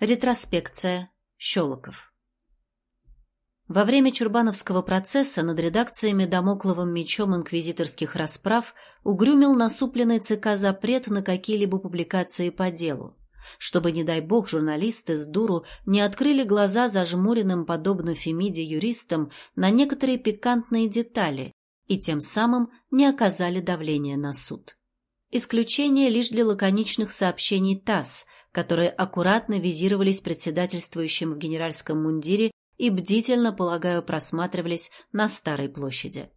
Ретроспекция. Щелоков. Во время Чурбановского процесса над редакциями домокловым мечом инквизиторских расправ угрюмил насупленный ЦК запрет на какие-либо публикации по делу, чтобы, не дай бог, журналисты с дуру не открыли глаза зажмуренным, подобно Фемиде юристам, на некоторые пикантные детали и тем самым не оказали давления на суд. Исключение лишь для лаконичных сообщений ТАСС, которые аккуратно визировались председательствующим в генеральском мундире и бдительно, полагаю, просматривались на Старой площади.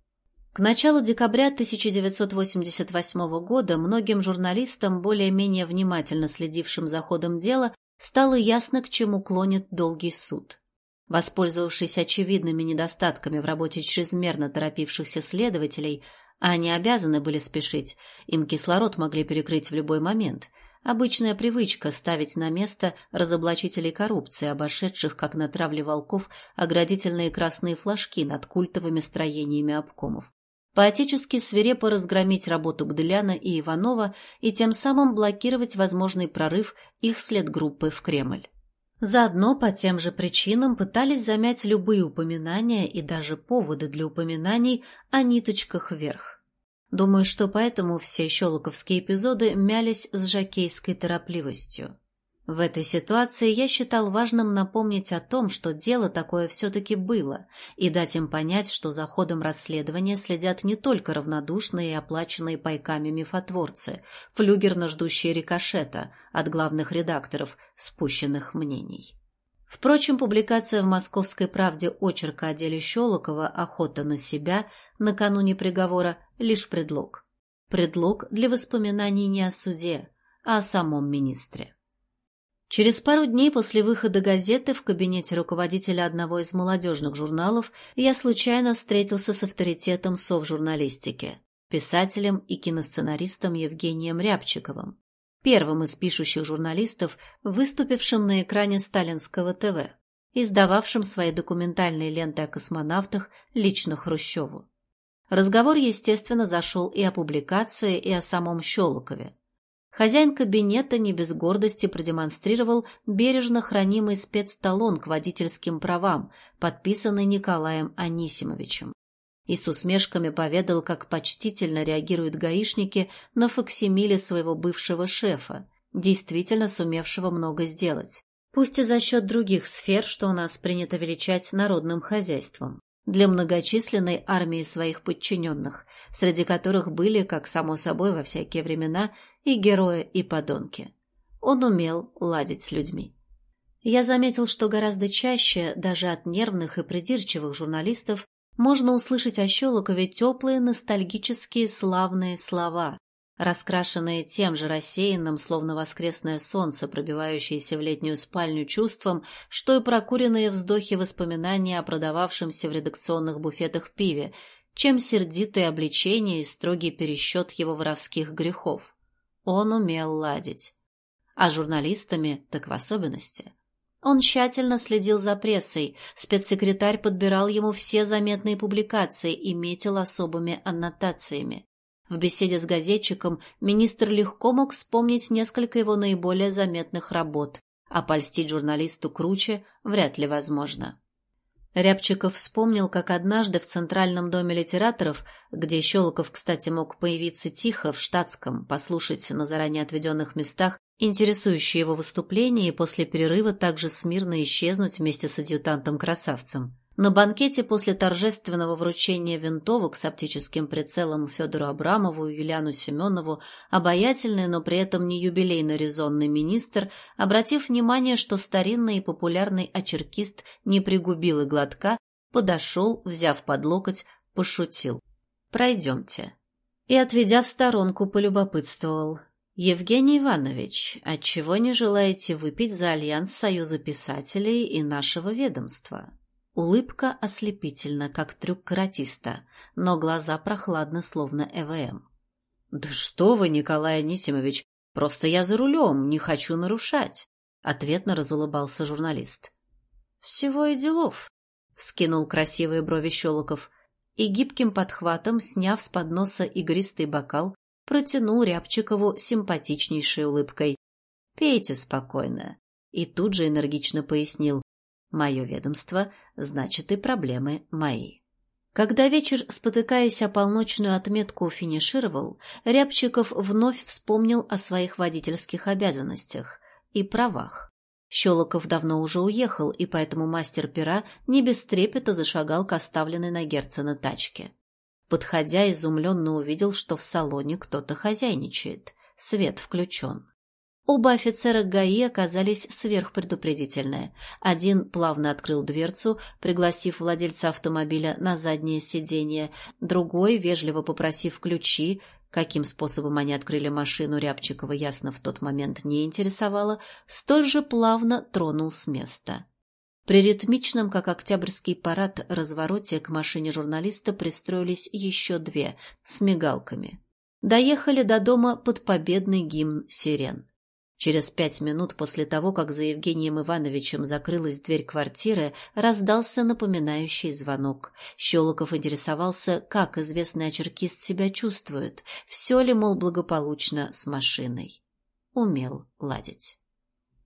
К началу декабря 1988 года многим журналистам, более-менее внимательно следившим за ходом дела, стало ясно, к чему клонит долгий суд. Воспользовавшись очевидными недостатками в работе чрезмерно торопившихся следователей, а они обязаны были спешить, им кислород могли перекрыть в любой момент. Обычная привычка ставить на место разоблачителей коррупции, обошедших, как на травле волков, оградительные красные флажки над культовыми строениями обкомов. Поотечески свирепо разгромить работу Гделяна и Иванова и тем самым блокировать возможный прорыв их следгруппы в Кремль. Заодно по тем же причинам пытались замять любые упоминания и даже поводы для упоминаний о ниточках вверх. Думаю, что поэтому все щелоковские эпизоды мялись с жакейской торопливостью. В этой ситуации я считал важным напомнить о том, что дело такое все-таки было, и дать им понять, что за ходом расследования следят не только равнодушные и оплаченные пайками мифотворцы, флюгерно ждущие рикошета от главных редакторов спущенных мнений. Впрочем, публикация в «Московской правде» очерка о деле Щелокова «Охота на себя» накануне приговора – лишь предлог. Предлог для воспоминаний не о суде, а о самом министре. Через пару дней после выхода газеты в кабинете руководителя одного из молодежных журналов я случайно встретился с авторитетом совжурналистики, писателем и киносценаристом Евгением Рябчиковым, первым из пишущих журналистов, выступившим на экране сталинского ТВ, издававшим свои документальные ленты о космонавтах лично Хрущеву. Разговор, естественно, зашел и о публикации, и о самом Щелокове. Хозяин кабинета не без гордости продемонстрировал бережно хранимый спецталон к водительским правам, подписанный Николаем Анисимовичем. И с усмешками поведал, как почтительно реагируют гаишники на факсимиле своего бывшего шефа, действительно сумевшего много сделать. Пусть и за счет других сфер, что у нас принято величать народным хозяйством для многочисленной армии своих подчиненных, среди которых были, как само собой во всякие времена, и герои, и подонки. Он умел ладить с людьми. Я заметил, что гораздо чаще, даже от нервных и придирчивых журналистов, можно услышать о Щелокове теплые, ностальгические, славные слова, раскрашенные тем же рассеянным, словно воскресное солнце, пробивающееся в летнюю спальню чувством, что и прокуренные вздохи воспоминания о продававшемся в редакционных буфетах пиве, чем сердитые обличения и строгий пересчет его воровских грехов. Он умел ладить. А журналистами так в особенности. Он тщательно следил за прессой, спецсекретарь подбирал ему все заметные публикации и метил особыми аннотациями. В беседе с газетчиком министр легко мог вспомнить несколько его наиболее заметных работ, а польстить журналисту круче вряд ли возможно. Рябчиков вспомнил, как однажды в Центральном доме литераторов, где Щелоков, кстати, мог появиться тихо, в штатском, послушать на заранее отведенных местах интересующие его выступления и после перерыва также смирно исчезнуть вместе с адъютантом-красавцем. На банкете после торжественного вручения винтовок с оптическим прицелом Федору Абрамову и Юлиану Семенову обаятельный, но при этом не юбилейно-резонный министр, обратив внимание, что старинный и популярный очеркист не пригубил и глотка, подошел, взяв под локоть, пошутил. «Пройдемте». И, отведя в сторонку, полюбопытствовал. «Евгений Иванович, отчего не желаете выпить за альянс Союза писателей и нашего ведомства?» Улыбка ослепительна, как трюк каратиста, но глаза прохладны, словно ЭВМ. «Да что вы, Николай Анисимович, просто я за рулем, не хочу нарушать», — ответно разулыбался журналист. «Всего и делов», — вскинул красивые брови Щелоков и гибким подхватом, сняв с подноса игристый бокал, протянул Рябчикову симпатичнейшей улыбкой. «Пейте спокойно. И тут же энергично пояснил «Мое ведомство, значит и проблемы мои». Когда вечер, спотыкаясь о полночную отметку, финишировал, Рябчиков вновь вспомнил о своих водительских обязанностях и правах. Щелоков давно уже уехал, и поэтому мастер пера не без трепета зашагал к оставленной на Герцена тачке. Подходя, изумленно увидел, что в салоне кто-то хозяйничает, свет включен. Оба офицера ГАИ оказались сверхпредупредительные. Один плавно открыл дверцу, пригласив владельца автомобиля на заднее сиденье, другой, вежливо попросив ключи, каким способом они открыли машину Рябчикова, ясно в тот момент не интересовало, столь же плавно тронул с места. При ритмичном, как октябрьский парад, развороте к машине журналиста пристроились еще две с мигалками. Доехали до дома под победный гимн «Сирен». Через пять минут после того, как за Евгением Ивановичем закрылась дверь квартиры, раздался напоминающий звонок. Щелоков интересовался, как известный очеркист себя чувствует, все ли, мол, благополучно с машиной. Умел ладить.